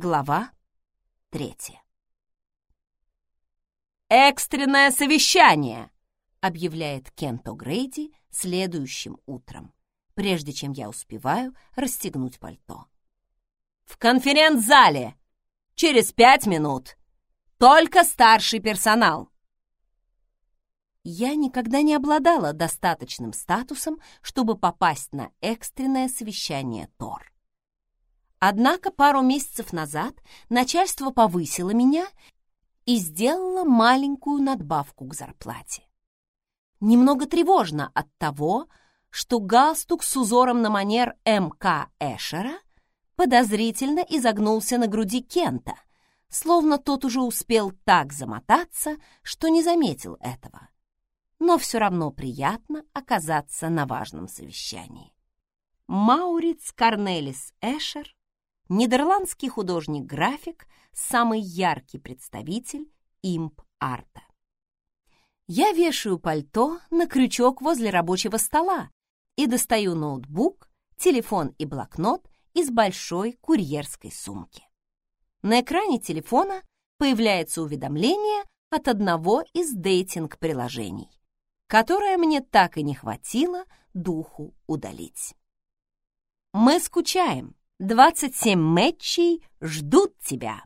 Глава третья. «Экстренное совещание!» — объявляет Кенто Грейди следующим утром, прежде чем я успеваю расстегнуть пальто. «В конференц-зале! Через пять минут! Только старший персонал!» Я никогда не обладала достаточным статусом, чтобы попасть на экстренное совещание ТОР. Однако пару месяцев назад начальство повысило меня и сделало маленькую надбавку к зарплате. Немного тревожно от того, что галстук с узором на манер М.К. Эшера подозрительно изогнулся на груди Кента, словно тот уже успел так замотаться, что не заметил этого. Но все равно приятно оказаться на важном совещании. Мауриц Корнелис Эшер нидерландский художник-график, самый яркий представитель имп-арта. Я вешаю пальто на крючок возле рабочего стола и достаю ноутбук, телефон и блокнот из большой курьерской сумки. На экране телефона появляется уведомление от одного из дейтинг-приложений, которое мне так и не хватило духу удалить. Мы скучаем, 27 матчей ждут тебя.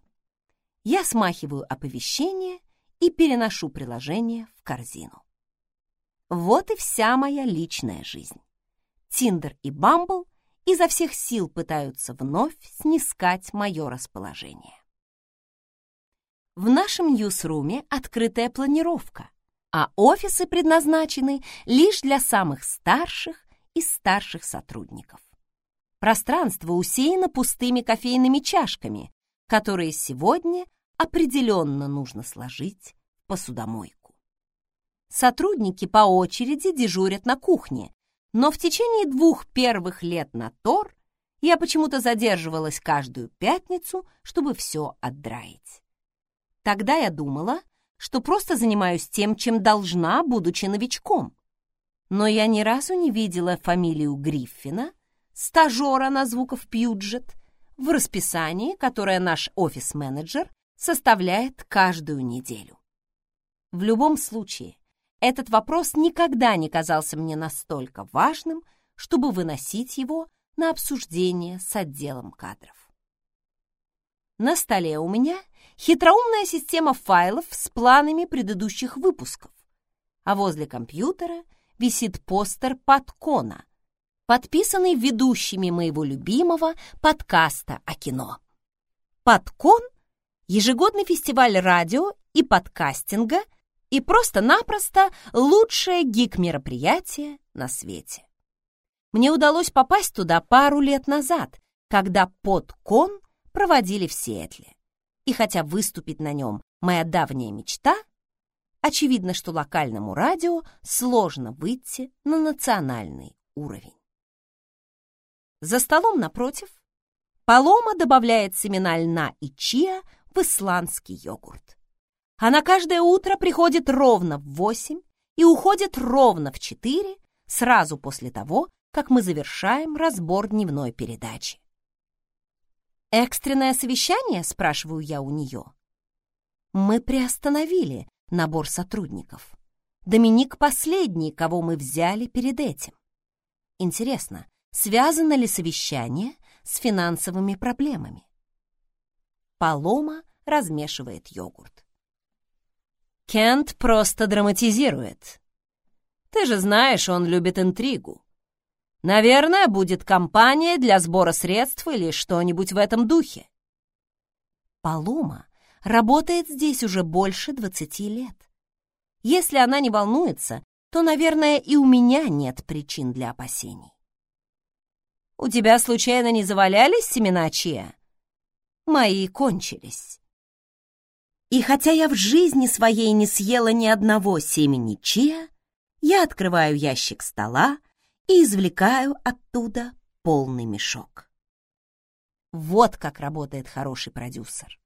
Я смахиваю оповещение и переношу приложение в корзину. Вот и вся моя личная жизнь. Тиндер и Бамбл изо всех сил пытаются вновь снискать мое расположение. В нашем ньюсруме открытая планировка, а офисы предназначены лишь для самых старших из старших сотрудников. Пространство усеяно пустыми кофейными чашками, которые сегодня определенно нужно сложить в посудомойку. Сотрудники по очереди дежурят на кухне, но в течение двух первых лет на Тор я почему-то задерживалась каждую пятницу, чтобы все отдраить. Тогда я думала, что просто занимаюсь тем, чем должна, будучи новичком. Но я ни разу не видела фамилию Гриффина стажера на звуков Пьюджет, в расписании, которое наш офис-менеджер составляет каждую неделю. В любом случае, этот вопрос никогда не казался мне настолько важным, чтобы выносить его на обсуждение с отделом кадров. На столе у меня хитроумная система файлов с планами предыдущих выпусков, а возле компьютера висит постер подкона, подписанный ведущими моего любимого подкаста о кино. Подкон — ежегодный фестиваль радио и подкастинга и просто-напросто лучшее гик-мероприятие на свете. Мне удалось попасть туда пару лет назад, когда подкон проводили в Сиэтле. И хотя выступить на нем моя давняя мечта, очевидно, что локальному радио сложно выйти на национальный уровень. За столом напротив Палома добавляет семена льна и чиа в исландский йогурт. Она каждое утро приходит ровно в восемь и уходит ровно в четыре, сразу после того, как мы завершаем разбор дневной передачи. «Экстренное совещание?» — спрашиваю я у нее. Мы приостановили набор сотрудников. Доминик последний, кого мы взяли перед этим. Интересно, связано ли совещание с финансовыми проблемами. Палома размешивает йогурт. Кент просто драматизирует. Ты же знаешь, он любит интригу. Наверное, будет кампания для сбора средств или что-нибудь в этом духе. Палома работает здесь уже больше двадцати лет. Если она не волнуется, то, наверное, и у меня нет причин для опасений. У тебя случайно не завалялись семена чиа? Мои кончились. И хотя я в жизни своей не съела ни одного семени чиа, я открываю ящик стола и извлекаю оттуда полный мешок. Вот как работает хороший продюсер.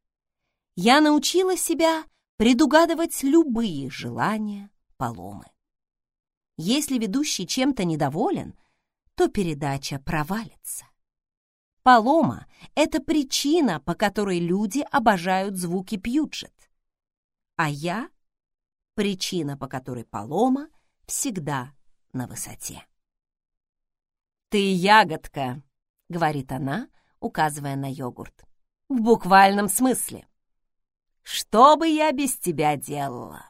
Я научила себя предугадывать любые желания Поломы. Если ведущий чем-то недоволен — то передача провалится. Палома — это причина, по которой люди обожают звуки Пьюджет. А я — причина, по которой Палома всегда на высоте. «Ты ягодка», — говорит она, указывая на йогурт. «В буквальном смысле. Что бы я без тебя делала?»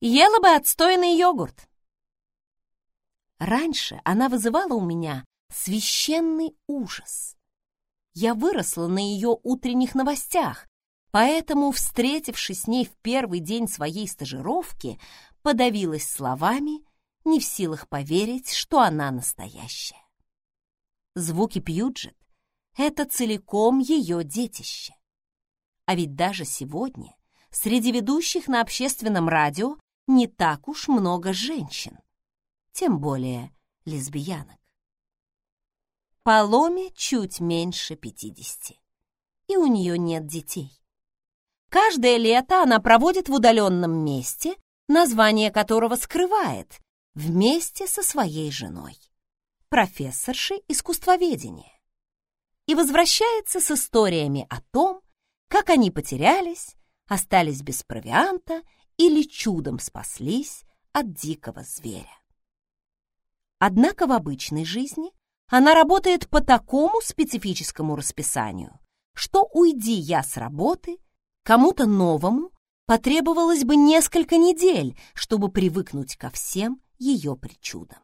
«Ела бы отстойный йогурт». Раньше она вызывала у меня священный ужас. Я выросла на ее утренних новостях, поэтому, встретившись с ней в первый день своей стажировки, подавилась словами, не в силах поверить, что она настоящая. Звуки Пьюджет — это целиком ее детище. А ведь даже сегодня среди ведущих на общественном радио не так уж много женщин, тем более лесбиянок. Паломе чуть меньше пятидесяти, и у нее нет детей. Каждое лето она проводит в удаленном месте, название которого скрывает, вместе со своей женой, профессоршей искусствоведения, и возвращается с историями о том, как они потерялись, остались без провианта или чудом спаслись от дикого зверя. Однако в обычной жизни она работает по такому специфическому расписанию, что уйди я с работы, кому-то новому потребовалось бы несколько недель, чтобы привыкнуть ко всем ее причудам.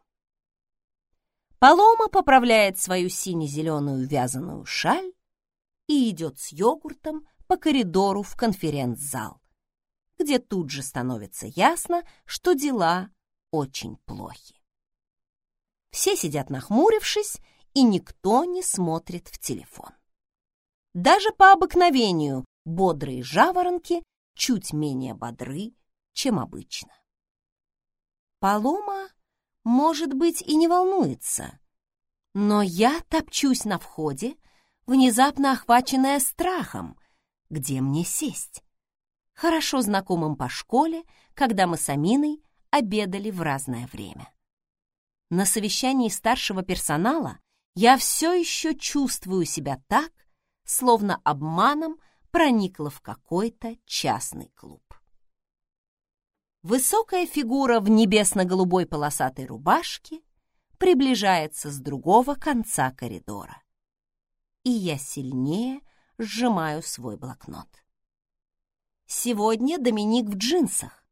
Палома поправляет свою сине-зеленую вязаную шаль и идет с йогуртом по коридору в конференц-зал, где тут же становится ясно, что дела очень плохи. Все сидят нахмурившись, и никто не смотрит в телефон. Даже по обыкновению бодрые жаворонки чуть менее бодры, чем обычно. Палома, может быть, и не волнуется, но я топчусь на входе, внезапно охваченная страхом, где мне сесть. Хорошо знакомым по школе, когда мы с Аминой обедали в разное время. На совещании старшего персонала я все еще чувствую себя так, словно обманом проникла в какой-то частный клуб. Высокая фигура в небесно-голубой полосатой рубашке приближается с другого конца коридора. И я сильнее сжимаю свой блокнот. Сегодня Доминик в джинсах.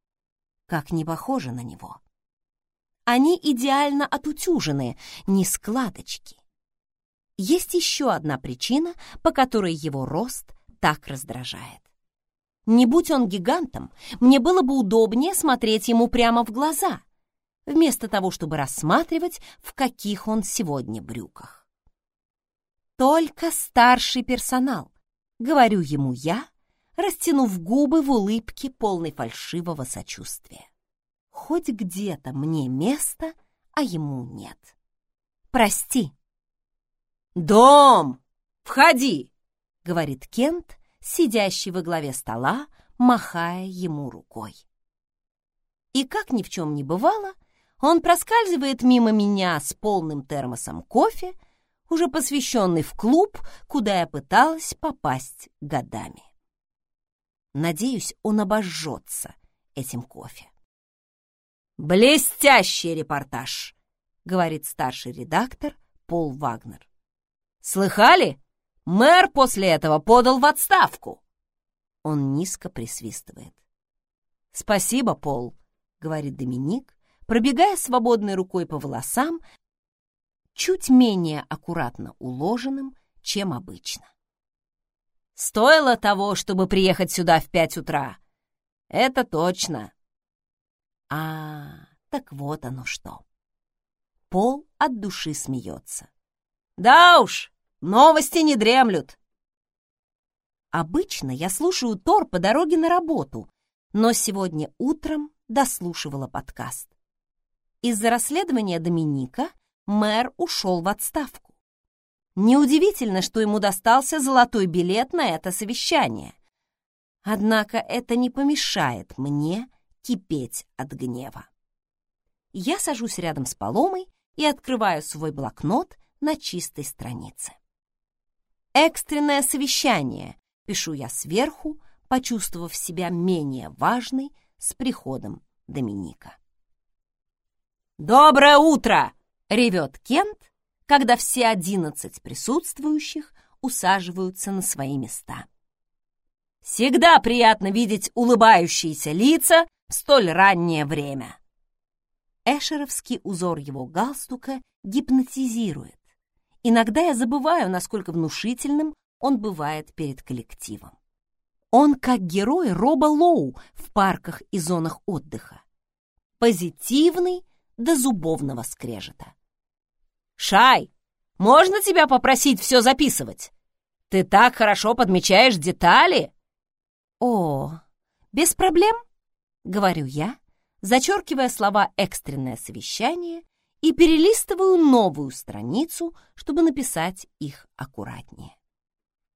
Как не похоже на него. Они идеально отутюжены, не складочки. Есть еще одна причина, по которой его рост так раздражает. Не будь он гигантом, мне было бы удобнее смотреть ему прямо в глаза, вместо того, чтобы рассматривать, в каких он сегодня брюках. Только старший персонал, говорю ему я, растянув губы в улыбке, полной фальшивого сочувствия. Хоть где-то мне место, а ему нет. Прости. «Дом! Входи!» — говорит Кент, сидящий во главе стола, махая ему рукой. И как ни в чем не бывало, он проскальзывает мимо меня с полным термосом кофе, уже посвященный в клуб, куда я пыталась попасть годами. Надеюсь, он обожжется этим кофе. «Блестящий репортаж!» — говорит старший редактор Пол Вагнер. «Слыхали? Мэр после этого подал в отставку!» Он низко присвистывает. «Спасибо, Пол», — говорит Доминик, пробегая свободной рукой по волосам, чуть менее аккуратно уложенным, чем обычно. «Стоило того, чтобы приехать сюда в пять утра. Это точно. А, так вот оно что. Пол от души смеется. Да уж, новости не дремлют. Обычно я слушаю Тор по дороге на работу, но сегодня утром дослушивала подкаст. Из-за расследования Доминика мэр ушел в отставку. Неудивительно, что ему достался золотой билет на это совещание. Однако это не помешает мне кипеть от гнева. Я сажусь рядом с Поломой и открываю свой блокнот на чистой странице. Экстренное совещание, пишу я сверху, почувствовав себя менее важной с приходом Доминика. «Доброе утро!» — ревет Кент, когда все одиннадцать присутствующих усаживаются на свои места. Всегда приятно видеть улыбающиеся лица в столь раннее время. Эшеровский узор его галстука гипнотизирует. Иногда я забываю, насколько внушительным он бывает перед коллективом. Он как герой Роба Лоу в парках и зонах отдыха. Позитивный до зубовного скрежета. «Шай, можно тебя попросить все записывать? Ты так хорошо подмечаешь детали!» «О, без проблем», — говорю я, зачеркивая слова «экстренное совещание» и перелистываю новую страницу, чтобы написать их аккуратнее.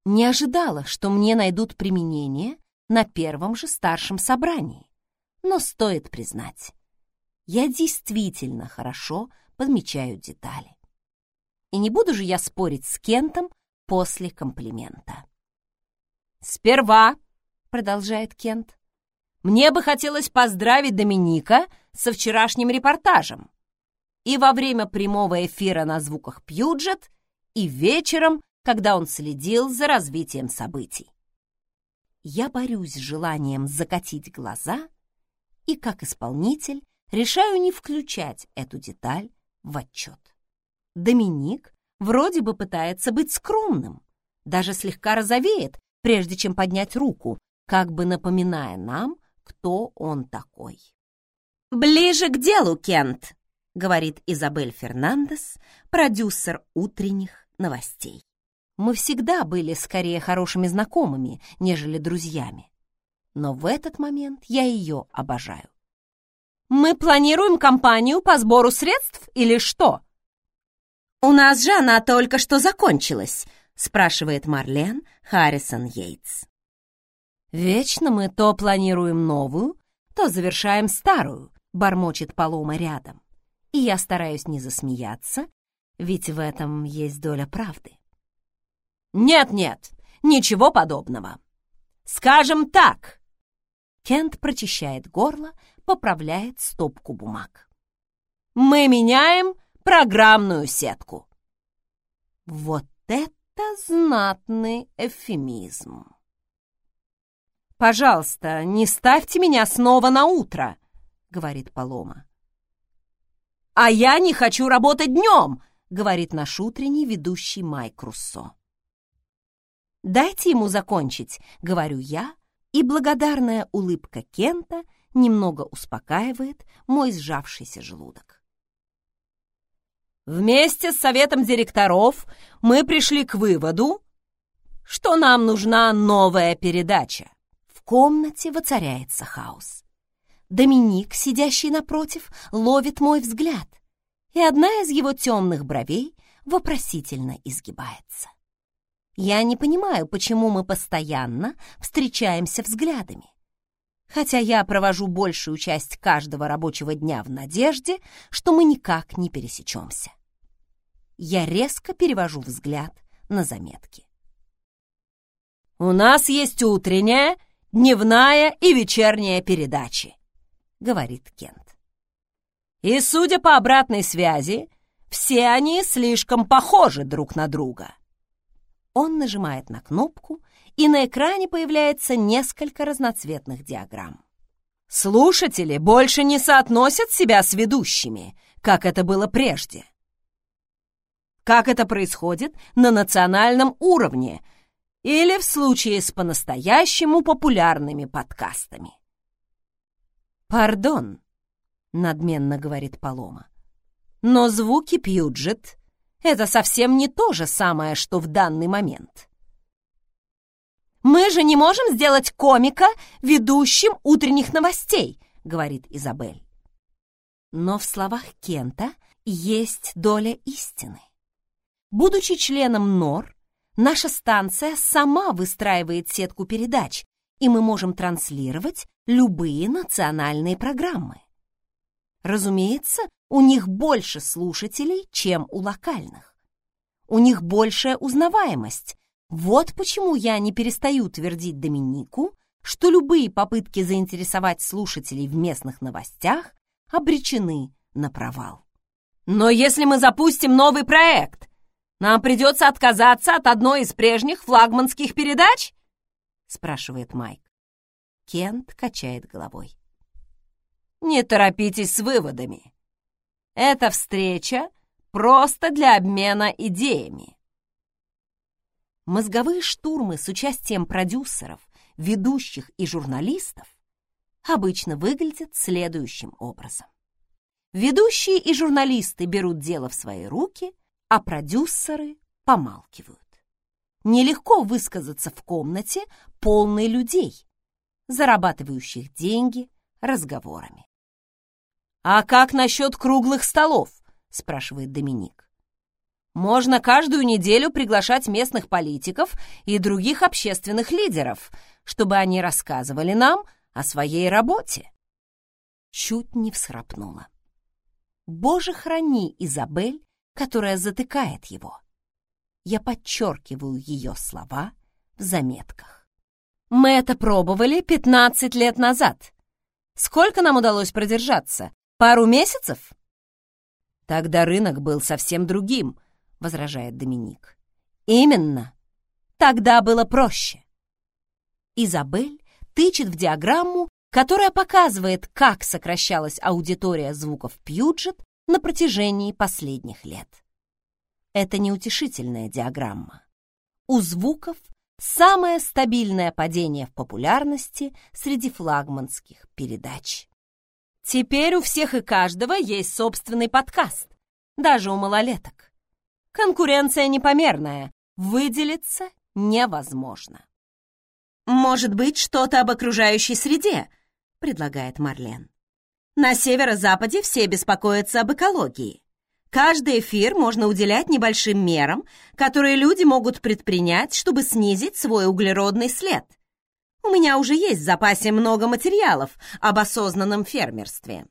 Не ожидала, что мне найдут применение на первом же старшем собрании, но стоит признать, я действительно хорошо подмечаю детали. И не буду же я спорить с Кентом после комплимента. «Сперва», — продолжает Кент, «мне бы хотелось поздравить Доминика со вчерашним репортажем. И во время прямого эфира на звуках Пьюджет, и вечером, когда он следил за развитием событий. Я борюсь с желанием закатить глаза и, как исполнитель, решаю не включать эту деталь в отчет. Доминик вроде бы пытается быть скромным, даже слегка розовеет, прежде чем поднять руку, как бы напоминая нам, кто он такой. «Ближе к делу, Кент», — говорит Изабель Фернандес, продюсер утренних новостей. Мы всегда были скорее хорошими знакомыми, нежели друзьями. Но в этот момент я ее обожаю. «Мы планируем кампанию по сбору средств или что?» «У нас же она только что закончилась», — спрашивает Марлен Харрисон Йейтс. «Вечно мы то планируем новую, то завершаем старую», — бормочет Палома рядом. И я стараюсь не засмеяться, ведь в этом есть доля правды. «Нет-нет, ничего подобного. Скажем так». Кент прочищает горло, поправляет стопку бумаг. «Мы меняем программную сетку. Вот это знатный эвфемизм. «Пожалуйста, не ставьте меня снова на утро», — говорит Полома. «А я не хочу работать днем», — говорит наш утренний ведущий Майк Руссо. «Дайте ему закончить», — говорю я, и благодарная улыбка Кента немного успокаивает мой сжавшийся желудок. Вместе с советом директоров мы пришли к выводу, что нам нужна новая передача. Комнате воцаряется хаос. Доминик, сидящий напротив, ловит мой взгляд, и одна из его темных бровей вопросительно изгибается. Я не понимаю, почему мы постоянно встречаемся взглядами. Хотя я провожу большую часть каждого рабочего дня в надежде, что мы никак не пересечемся я резко перевожу взгляд на заметки. «У нас есть утренняя, дневная и вечерняя передачи», — говорит Кент. «И, судя по обратной связи, все они слишком похожи друг на друга». Он нажимает на кнопку, и на экране появляется несколько разноцветных диаграмм. Слушатели больше не соотносят себя с ведущими, как это было прежде как это происходит на национальном уровне или в случае с по-настоящему популярными подкастами. «Пардон», — надменно говорит Палома, «но звуки Пьюджет — это совсем не то же самое, что в данный момент». «Мы же не можем сделать комика ведущим утренних новостей», — говорит Изабель. Но в словах Кента есть доля истины. Будучи членом НОР, наша станция сама выстраивает сетку передач, и мы можем транслировать любые национальные программы. Разумеется, у них больше слушателей, чем у локальных. У них большая узнаваемость, Вот почему я не перестаю твердить Доминику, что любые попытки заинтересовать слушателей в местных новостях обречены на провал. Но если мы запустим новый проект, нам придется отказаться от одной из прежних флагманских передач? спрашивает Майк. Кент качает головой. Не торопитесь с выводами. Эта встреча просто для обмена идеями. Мозговые штурмы с участием продюсеров, ведущих и журналистов обычно выглядят следующим образом. Ведущие и журналисты берут дело в свои руки, а продюсеры помалкивают. Нелегко высказаться в комнате, полной людей, зарабатывающих деньги разговорами. «А как насчет круглых столов?» — спрашивает Доминик. «Можно каждую неделю приглашать местных политиков и других общественных лидеров, чтобы они рассказывали нам о своей работе». Чуть не всхрапнула. Боже, храни Изабель, которая затыкает его. Я подчеркиваю ее слова в заметках. Мы это пробовали 15 лет назад. Сколько нам удалось продержаться? Пару месяцев? Тогда рынок был совсем другим, возражает Доминик. Именно. Тогда было проще. Изабель тычет в диаграмму которая показывает, как сокращалась аудитория звуков Пьюджет на протяжении последних лет. Это неутешительная диаграмма. У звуков самое стабильное падение в популярности среди флагманских передач. Теперь у всех и каждого есть собственный подкаст, даже у малолеток. Конкуренция непомерная, выделиться невозможно. Может быть, что-то об окружающей среде, — предлагает Марлен. На северо-западе все беспокоятся об экологии. Каждый эфир можно уделять небольшим мерам, которые люди могут предпринять, чтобы снизить свой углеродный след. У меня уже есть в запасе много материалов об осознанном фермерстве.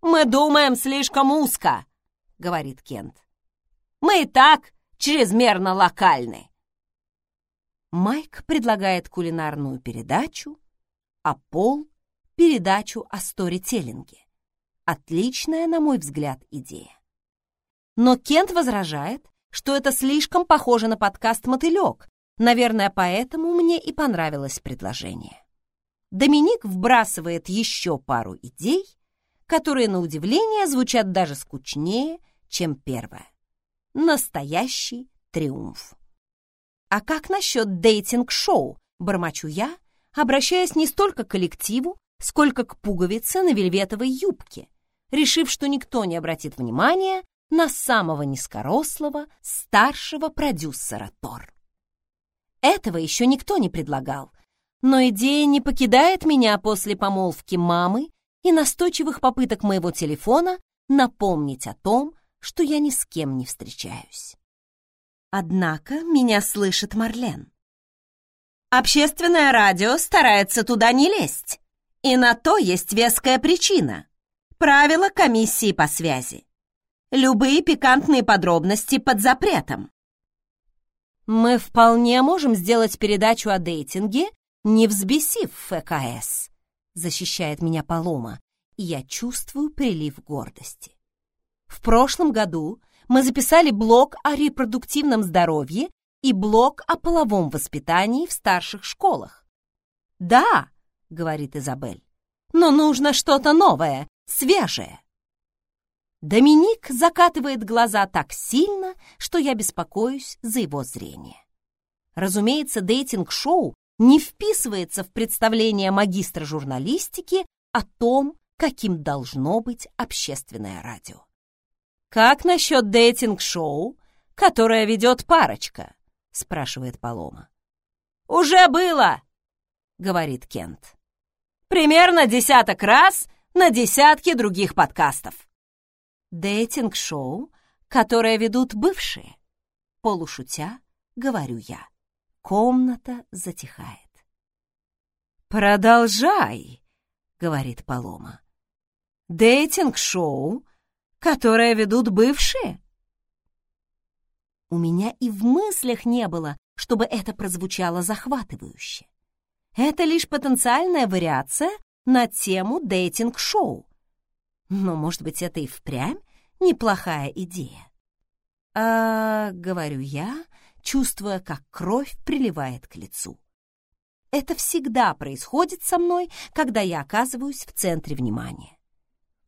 «Мы думаем слишком узко», — говорит Кент. «Мы и так чрезмерно локальны». Майк предлагает кулинарную передачу, а Пол — передачу о сторителлинге. Отличная, на мой взгляд, идея. Но Кент возражает, что это слишком похоже на подкаст «Мотылек», наверное, поэтому мне и понравилось предложение. Доминик вбрасывает еще пару идей, которые, на удивление, звучат даже скучнее, чем первая. Настоящий триумф. А как насчет дейтинг-шоу, бормочу я, обращаясь не столько к коллективу, сколько к пуговице на вельветовой юбке, решив, что никто не обратит внимания на самого низкорослого старшего продюсера Тор. Этого еще никто не предлагал, но идея не покидает меня после помолвки мамы и настойчивых попыток моего телефона напомнить о том, что я ни с кем не встречаюсь. Однако меня слышит Марлен. Общественное радио старается туда не лезть. И на то есть веская причина. Правила комиссии по связи. Любые пикантные подробности под запретом. Мы вполне можем сделать передачу о дейтинге, не взбесив ФКС, защищает меня Палома, и я чувствую прилив гордости. В прошлом году мы записали блог о репродуктивном здоровье и блок о половом воспитании в старших школах. «Да», — говорит Изабель, — «но нужно что-то новое, свежее». Доминик закатывает глаза так сильно, что я беспокоюсь за его зрение. Разумеется, дейтинг-шоу не вписывается в представление магистра журналистики о том, каким должно быть общественное радио. Как насчет дейтинг-шоу, которое ведет парочка? — спрашивает Палома. «Уже было!» — говорит Кент. «Примерно десяток раз на десятки других подкастов». «Дейтинг-шоу, которое ведут бывшие», — полушутя говорю я. Комната затихает. «Продолжай», — говорит Палома. «Дейтинг-шоу, которое ведут бывшие?» У меня и в мыслях не было, чтобы это прозвучало захватывающе. Это лишь потенциальная вариация на тему дейтинг-шоу. Но, может быть, это и впрямь неплохая идея. «А, — говорю я, чувствуя, как кровь приливает к лицу. Это всегда происходит со мной, когда я оказываюсь в центре внимания.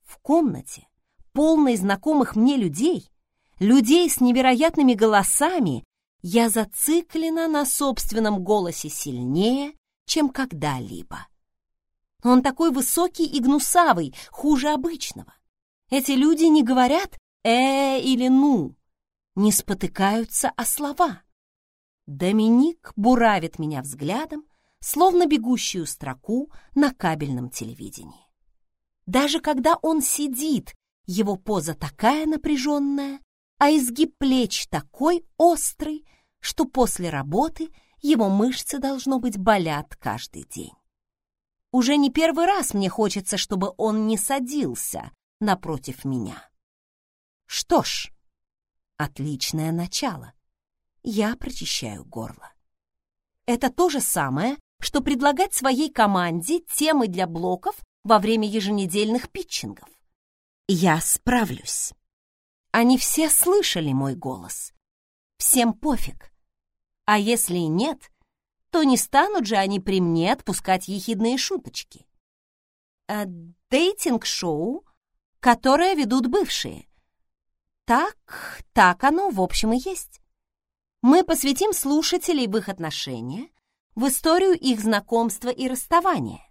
В комнате, полной знакомых мне людей, людей с невероятными голосами, я зациклена на собственном голосе сильнее, чем когда-либо. Он такой высокий и гнусавый, хуже обычного. Эти люди не говорят «э» или «ну», не спотыкаются о слова. Доминик буравит меня взглядом, словно бегущую строку на кабельном телевидении. Даже когда он сидит, его поза такая напряженная, а изгиб плеч такой острый, что после работы его мышцы, должно быть, болят каждый день. Уже не первый раз мне хочется, чтобы он не садился напротив меня. Что ж, отличное начало. Я прочищаю горло. Это то же самое, что предлагать своей команде темы для блоков во время еженедельных питчингов. Я справлюсь. Они все слышали мой голос. Всем пофиг. А если нет, то не станут же они при мне отпускать ехидные шуточки. А дейтинг-шоу, которое ведут бывшие. Так, так оно, в общем, и есть. Мы посвятим слушателей в их отношения, в историю их знакомства и расставания.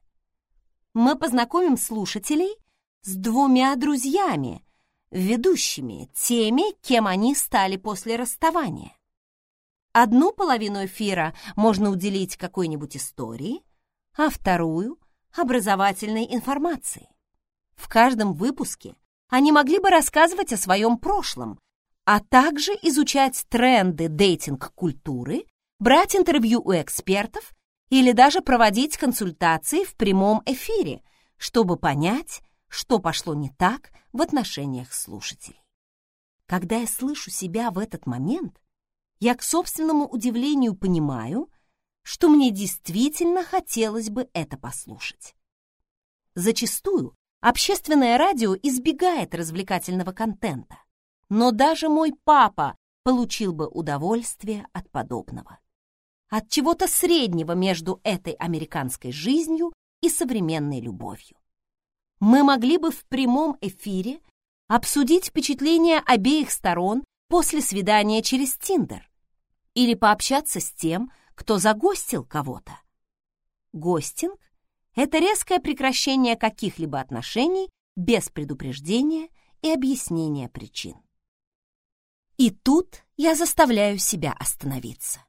Мы познакомим слушателей с двумя друзьями, ведущими, теми, кем они стали после расставания. Одну половину эфира можно уделить какой-нибудь истории, а вторую — образовательной информации. В каждом выпуске они могли бы рассказывать о своем прошлом, а также изучать тренды дейтинг-культуры брать интервью у экспертов или даже проводить консультации в прямом эфире, чтобы понять, что пошло не так в отношениях слушателей. Когда я слышу себя в этот момент, я к собственному удивлению понимаю, что мне действительно хотелось бы это послушать. Зачастую общественное радио избегает развлекательного контента, но даже мой папа получил бы удовольствие от подобного от чего-то среднего между этой американской жизнью и современной любовью. Мы могли бы в прямом эфире обсудить впечатления обеих сторон после свидания через Тиндер или пообщаться с тем, кто загостил кого-то. Гостинг — это резкое прекращение каких-либо отношений без предупреждения и объяснения причин. И тут я заставляю себя остановиться.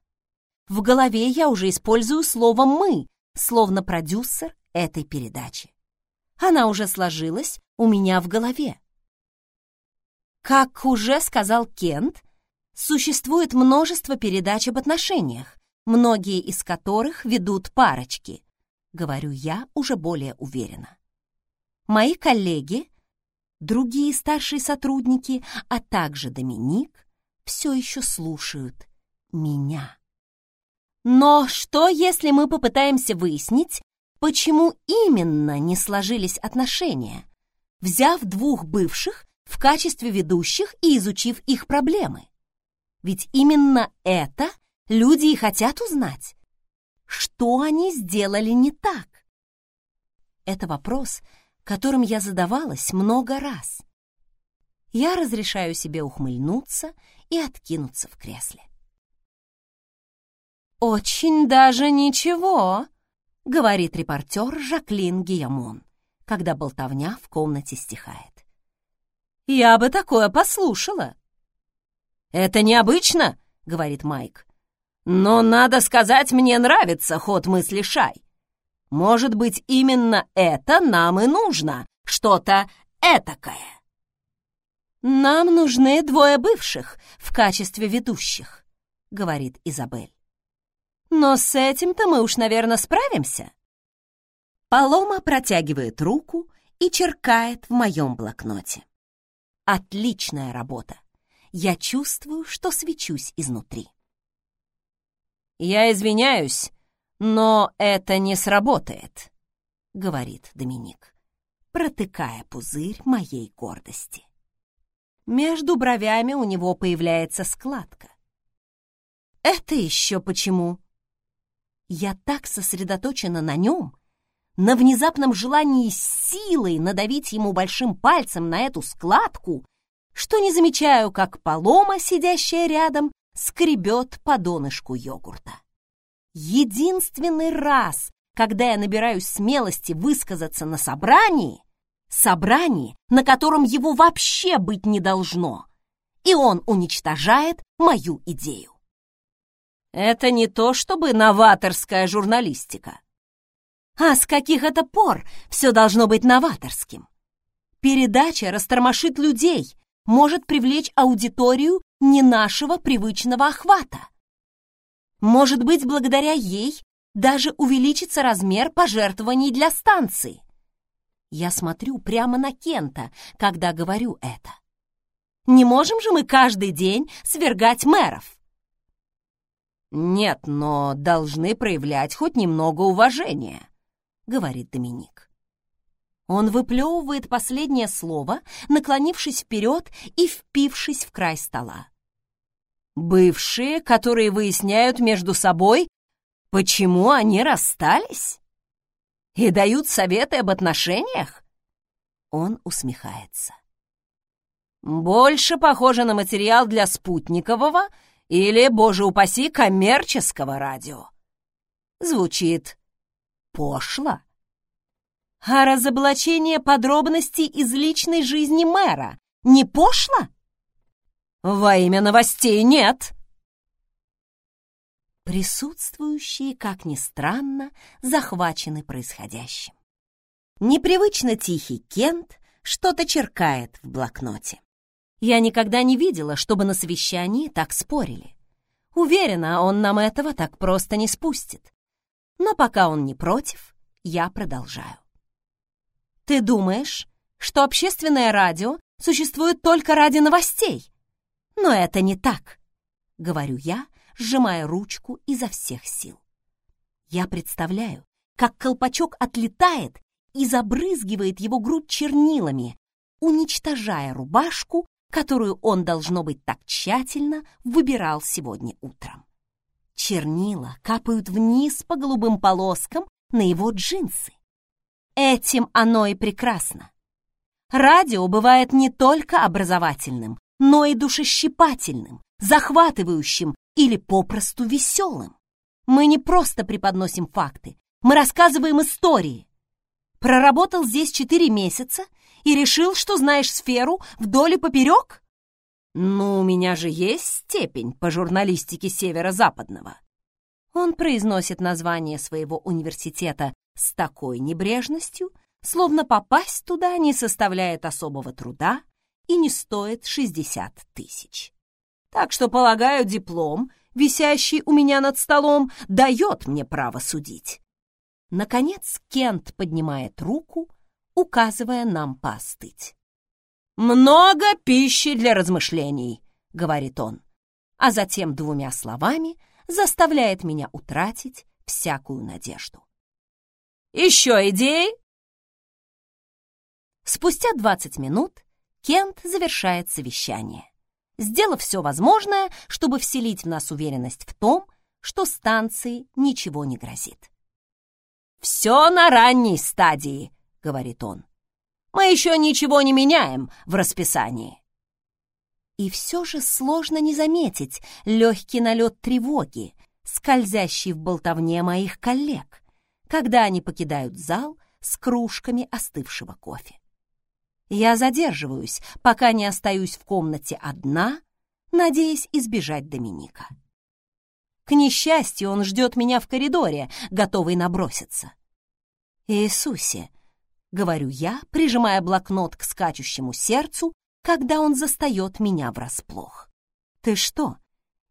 В голове я уже использую слово «мы», словно продюсер этой передачи. Она уже сложилась у меня в голове. Как уже сказал Кент, существует множество передач об отношениях, многие из которых ведут парочки. Говорю я уже более уверенно. Мои коллеги, другие старшие сотрудники, а также Доминик все еще слушают меня. Но что, если мы попытаемся выяснить, почему именно не сложились отношения, взяв двух бывших в качестве ведущих и изучив их проблемы? Ведь именно это люди и хотят узнать. Что они сделали не так? Это вопрос, которым я задавалась много раз. Я разрешаю себе ухмыльнуться и откинуться в кресле. «Очень даже ничего», — говорит репортер Жаклин Гиямон, когда болтовня в комнате стихает. «Я бы такое послушала». «Это необычно», — говорит Майк. «Но, надо сказать, мне нравится ход мысли Шай. Может быть, именно это нам и нужно, что-то этакое». «Нам нужны двое бывших в качестве ведущих», — говорит Изабель. Но с этим-то мы уж, наверное, справимся. Палома протягивает руку и черкает в моем блокноте. Отличная работа. Я чувствую, что свечусь изнутри. «Я извиняюсь, но это не сработает», — говорит Доминик, протыкая пузырь моей гордости. Между бровями у него появляется складка. «Это еще почему?» Я так сосредоточена на нем, на внезапном желании силой надавить ему большим пальцем на эту складку, что не замечаю, как Полома, сидящая рядом, скребет по донышку йогурта. Единственный раз, когда я набираюсь смелости высказаться на собрании, собрании, на котором его вообще быть не должно, и он уничтожает мою идею. Это не то чтобы новаторская журналистика. А с каких это пор все должно быть новаторским? Передача растормошит людей, может привлечь аудиторию не нашего привычного охвата. Может быть, благодаря ей даже увеличится размер пожертвований для станции. Я смотрю прямо на Кента, когда говорю это. Не можем же мы каждый день свергать мэров? Нет, но должны проявлять хоть немного уважения. — говорит Доминик. Он выплевывает последнее слово, наклонившись вперед и впившись в край стола. «Бывшие, которые выясняют между собой, почему они расстались? И дают советы об отношениях?» Он усмехается. «Больше похоже на материал для спутникового или, боже упаси, коммерческого радио. Звучит пошло. А разоблачение подробностей из личной жизни мэра не пошло? Во имя новостей нет. Присутствующие, как ни странно, захвачены происходящим. Непривычно тихий Кент что-то черкает в блокноте. Я никогда не видела, чтобы на совещании так спорили. Уверена, он нам этого так просто не спустит. Но пока он не против, я продолжаю. Ты думаешь, что общественное радио существует только ради новостей? Но это не так, говорю я, сжимая ручку изо всех сил. Я представляю, как колпачок отлетает и забрызгивает его грудь чернилами, уничтожая рубашку, которую он, должно быть, так тщательно выбирал сегодня утром. Чернила капают вниз по голубым полоскам на его джинсы. Этим оно и прекрасно. Радио бывает не только образовательным, но и душещипательным, захватывающим или попросту веселым. Мы не просто преподносим факты, мы рассказываем истории. Проработал здесь четыре месяца и решил, что знаешь сферу вдоль и поперек? «Ну, у меня же есть степень по журналистике Северо-Западного». Он произносит название своего университета с такой небрежностью, словно попасть туда не составляет особого труда и не стоит 60 тысяч. Так что, полагаю, диплом, висящий у меня над столом, дает мне право судить. Наконец Кент поднимает руку, указывая нам поостыть. «Много пищи для размышлений», — говорит он, а затем двумя словами заставляет меня утратить всякую надежду. «Еще идеи?» Спустя 20 минут Кент завершает совещание, сделав все возможное, чтобы вселить в нас уверенность в том, что станции ничего не грозит. «Все на ранней стадии», — говорит он. Мы еще ничего не меняем в расписании. И все же сложно не заметить легкий налет тревоги, скользящий в болтовне моих коллег, когда они покидают зал с кружками остывшего кофе. Я задерживаюсь, пока не остаюсь в комнате одна, надеясь избежать Доминика. К несчастью, он ждет меня в коридоре, готовый наброситься. Иисусе, говорю я, прижимая блокнот к скачущему сердцу, когда он застает меня врасплох. Ты что,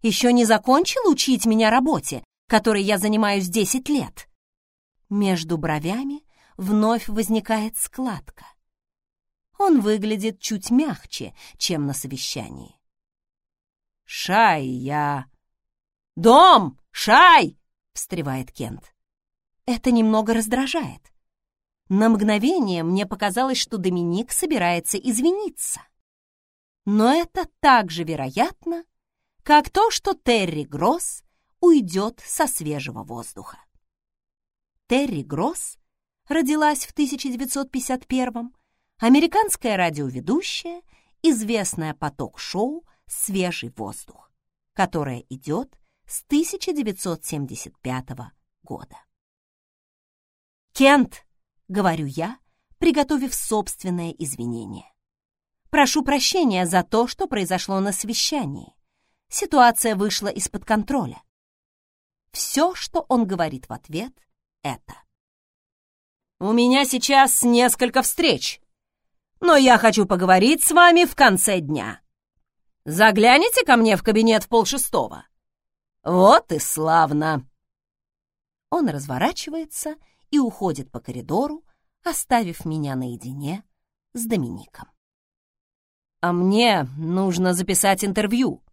еще не закончил учить меня работе, которой я занимаюсь десять лет? Между бровями вновь возникает складка. Он выглядит чуть мягче, чем на совещании. Шай, я... Дом! Шай! Встревает Кент. Это немного раздражает. На мгновение мне показалось, что Доминик собирается извиниться. Но это так же вероятно, как то, что Терри Гросс уйдет со свежего воздуха. Терри Гросс родилась в 1951-м, американская радиоведущая, известная по ток-шоу «Свежий воздух», которая идет с 1975 года. «Кент», — говорю я, приготовив собственное извинение. «Прошу прощения за то, что произошло на совещании. Ситуация вышла из-под контроля». Все, что он говорит в ответ, это. «У меня сейчас несколько встреч, но я хочу поговорить с вами в конце дня. Загляните ко мне в кабинет в полшестого?» «Вот и славно!» Он разворачивается и уходит по коридору, оставив меня наедине с Домиником. «А мне нужно записать интервью».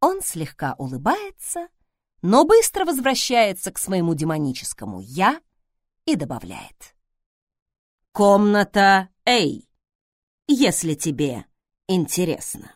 Он слегка улыбается, но быстро возвращается к своему демоническому «я» и добавляет. «Комната Эй, если тебе интересно».